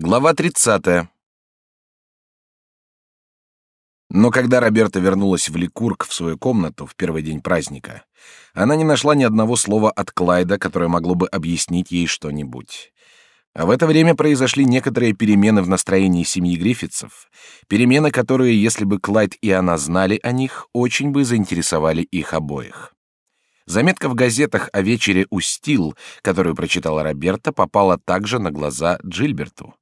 Глава 30. Но когда Роберта вернулась в Ликург в свою комнату в первый день праздника, она не нашла ни одного слова от Клайда, которое могло бы объяснить ей что-нибудь. А в это время произошли некоторые перемены в настроении семьи Гриффитсов, перемены, которые, если бы Клайд и она знали о них, очень бы заинтересовали их обоих. Заметка в газетах о вечере у Стил, которую прочитала Роберта, попала также на глаза Джильберту.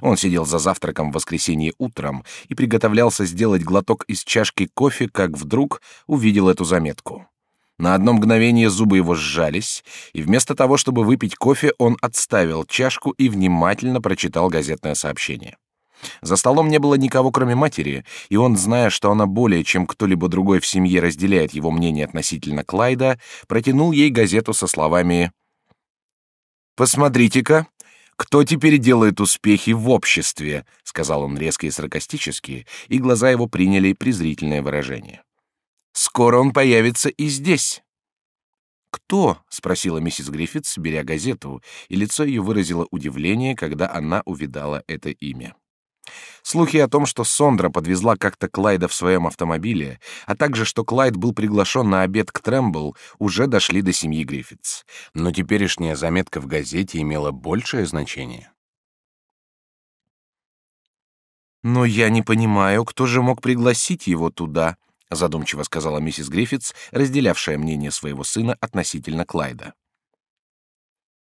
Он сидел за завтраком в воскресенье утром и приготовлялся сделать глоток из чашки кофе, как вдруг увидел эту заметку. На одно мгновение зубы его сжались, и вместо того, чтобы выпить кофе, он отставил чашку и внимательно прочитал газетное сообщение. За столом не было никого, кроме матери, и он, зная, что она более чем кто-либо другой в семье разделяет его мнение относительно Клайда, протянул ей газету со словами «Посмотрите-ка, кто теперь делает успехи в обществе?» — сказал он резко и саркастически, и глаза его приняли презрительное выражение. «Скоро он появится и здесь». «Кто?» — спросила миссис Гриффитс, беря газету, и лицо ее выразило удивление, когда она увидала это имя. Слухи о том, что Сондра подвезла как-то Клайда в своем автомобиле, а также что Клайд был приглашен на обед к Трэмбл, уже дошли до семьи Гриффитс. Но теперешняя заметка в газете имела большее значение. «Но я не понимаю, кто же мог пригласить его туда», задумчиво сказала миссис Гриффитс, разделявшая мнение своего сына относительно Клайда.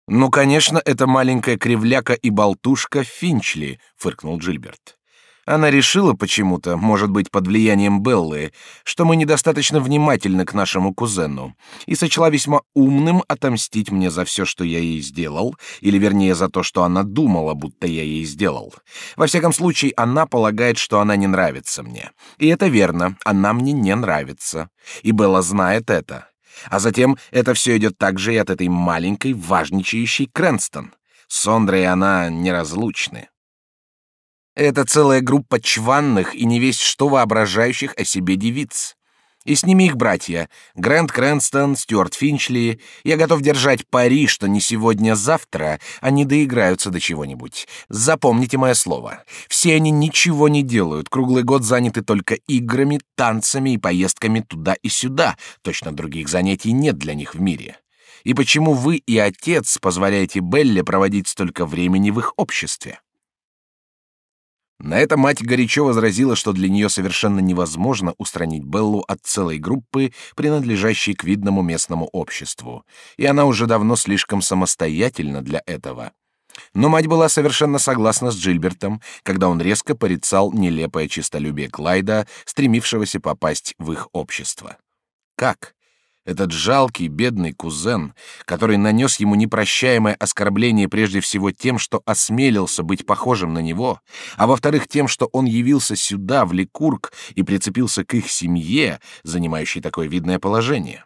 «Ну, конечно, это маленькая кривляка и болтушка Финчли», — фыркнул Джильберт. Она решила почему-то, может быть, под влиянием Беллы, что мы недостаточно внимательны к нашему кузену, и сочла весьма умным отомстить мне за все, что я ей сделал, или, вернее, за то, что она думала, будто я ей сделал. Во всяком случае, она полагает, что она не нравится мне. И это верно, она мне не нравится. И Белла знает это. А затем это все идет также и от этой маленькой, важничающей Крэнстон. Сондра и она неразлучны. Это целая группа чванных и невесть что воображающих о себе девиц. И с ними их братья — Грэнд Крэнстон, Стюарт Финчли. Я готов держать пари, что не сегодня-завтра они доиграются до чего-нибудь. Запомните мое слово. Все они ничего не делают, круглый год заняты только играми, танцами и поездками туда и сюда. Точно других занятий нет для них в мире. И почему вы и отец позволяете Белле проводить столько времени в их обществе? На это мать горячо возразила, что для нее совершенно невозможно устранить Беллу от целой группы, принадлежащей к видному местному обществу, и она уже давно слишком самостоятельна для этого. Но мать была совершенно согласна с Джильбертом, когда он резко порицал нелепое честолюбие Клайда, стремившегося попасть в их общество. Как? Этот жалкий, бедный кузен, который нанес ему непрощаемое оскорбление прежде всего тем, что осмелился быть похожим на него, а во-вторых тем, что он явился сюда, в Ликург, и прицепился к их семье, занимающей такое видное положение.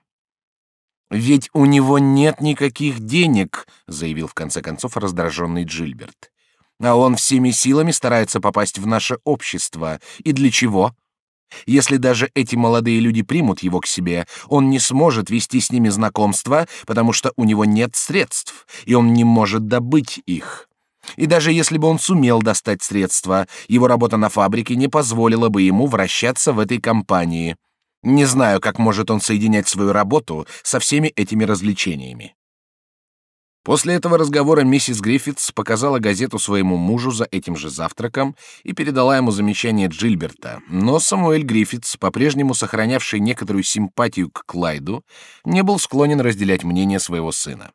«Ведь у него нет никаких денег», — заявил в конце концов раздраженный Джильберт. «А он всеми силами старается попасть в наше общество. И для чего?» Если даже эти молодые люди примут его к себе, он не сможет вести с ними знакомства, потому что у него нет средств, и он не может добыть их. И даже если бы он сумел достать средства, его работа на фабрике не позволила бы ему вращаться в этой компании. Не знаю, как может он соединять свою работу со всеми этими развлечениями. После этого разговора миссис Гриффитс показала газету своему мужу за этим же завтраком и передала ему замечание Джильберта, но Самуэль Гриффитс, по-прежнему сохранявший некоторую симпатию к Клайду, не был склонен разделять мнение своего сына.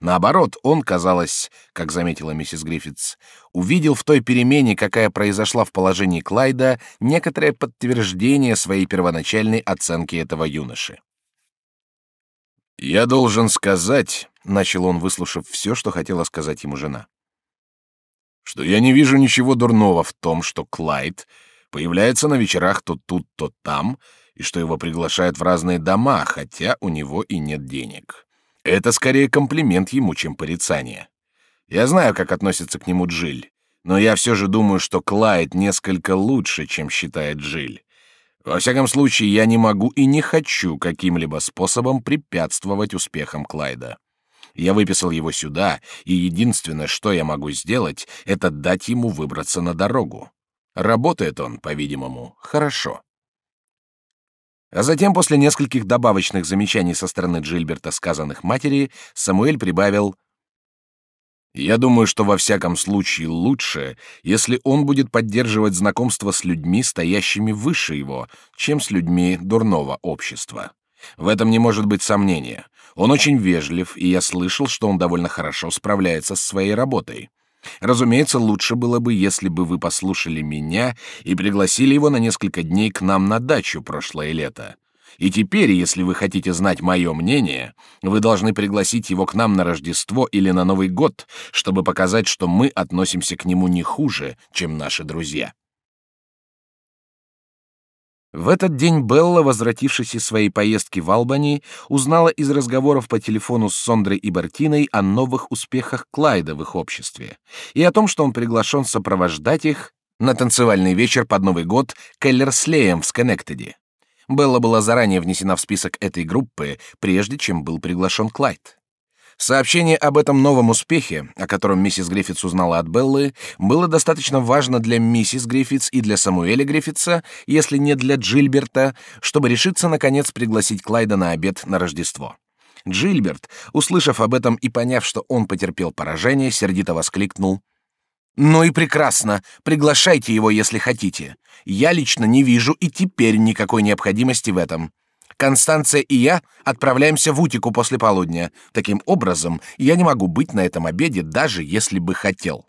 Наоборот, он, казалось, как заметила миссис Гриффитс, увидел в той перемене, какая произошла в положении Клайда, некоторое подтверждение своей первоначальной оценки этого юноши. «Я должен сказать», — начал он, выслушав все, что хотела сказать ему жена, «что я не вижу ничего дурного в том, что Клайд появляется на вечерах то тут, то там, и что его приглашают в разные дома, хотя у него и нет денег. Это скорее комплимент ему, чем порицание. Я знаю, как относится к нему Джиль, но я все же думаю, что Клайд несколько лучше, чем считает Джиль. Во всяком случае, я не могу и не хочу каким-либо способом препятствовать успехам Клайда. Я выписал его сюда, и единственное, что я могу сделать, это дать ему выбраться на дорогу. Работает он, по-видимому, хорошо. А затем, после нескольких добавочных замечаний со стороны Джильберта, сказанных матери, Самуэль прибавил «Я думаю, что во всяком случае лучше, если он будет поддерживать знакомство с людьми, стоящими выше его, чем с людьми дурного общества. В этом не может быть сомнения. Он очень вежлив, и я слышал, что он довольно хорошо справляется с своей работой. Разумеется, лучше было бы, если бы вы послушали меня и пригласили его на несколько дней к нам на дачу прошлое лето. И теперь, если вы хотите знать мое мнение, вы должны пригласить его к нам на Рождество или на Новый год, чтобы показать, что мы относимся к нему не хуже, чем наши друзья. В этот день Белла, возвратившись из своей поездки в Албани, узнала из разговоров по телефону с Сондрой и Бартиной о новых успехах Клайда в их обществе и о том, что он приглашен сопровождать их на танцевальный вечер под Новый год Келлерслеем в Сконнектеде. Белла была заранее внесена в список этой группы, прежде чем был приглашен Клайд. Сообщение об этом новом успехе, о котором миссис Гриффитс узнала от Беллы, было достаточно важно для миссис Гриффитс и для Самуэля Гриффитса, если не для Джильберта, чтобы решиться наконец пригласить Клайда на обед на Рождество. Джильберт, услышав об этом и поняв, что он потерпел поражение, сердито воскликнул: "Ну и прекрасно, приглашайте его, если хотите. Я лично не вижу и теперь никакой необходимости в этом. Констанция и я отправляемся в Утику после полудня. Таким образом, я не могу быть на этом обеде, даже если бы хотел.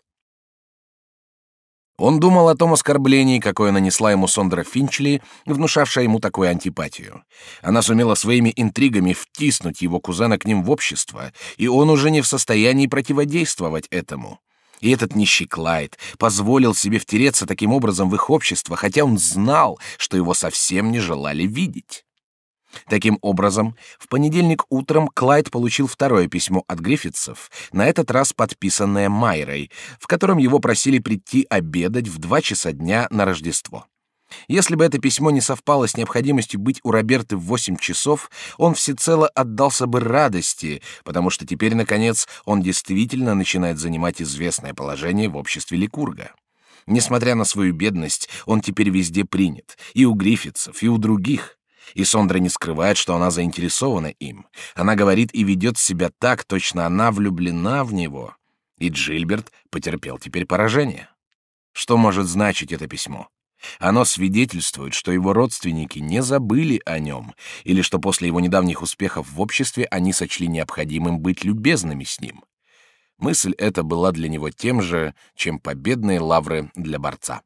Он думал о том оскорблении, какое нанесла ему Сондра Финчли, внушавшая ему такую антипатию. Она сумела своими интригами втиснуть его кузена к ним в общество, и он уже не в состоянии противодействовать этому. И этот нищий Клайд позволил себе втереться таким образом в их общество, хотя он знал, что его совсем не желали видеть. Таким образом, в понедельник утром Клайд получил второе письмо от Гриффитсов, на этот раз подписанное Майрой, в котором его просили прийти обедать в два часа дня на Рождество. Если бы это письмо не совпало с необходимостью быть у Роберты в восемь часов, он всецело отдался бы радости, потому что теперь, наконец, он действительно начинает занимать известное положение в обществе Ликурга. Несмотря на свою бедность, он теперь везде принят, и у Гриффитсов, и у других. И Сондра не скрывает, что она заинтересована им. Она говорит и ведет себя так, точно она влюблена в него. И Джильберт потерпел теперь поражение. Что может значить это письмо? Оно свидетельствует, что его родственники не забыли о нем, или что после его недавних успехов в обществе они сочли необходимым быть любезными с ним. Мысль эта была для него тем же, чем победные лавры для борца.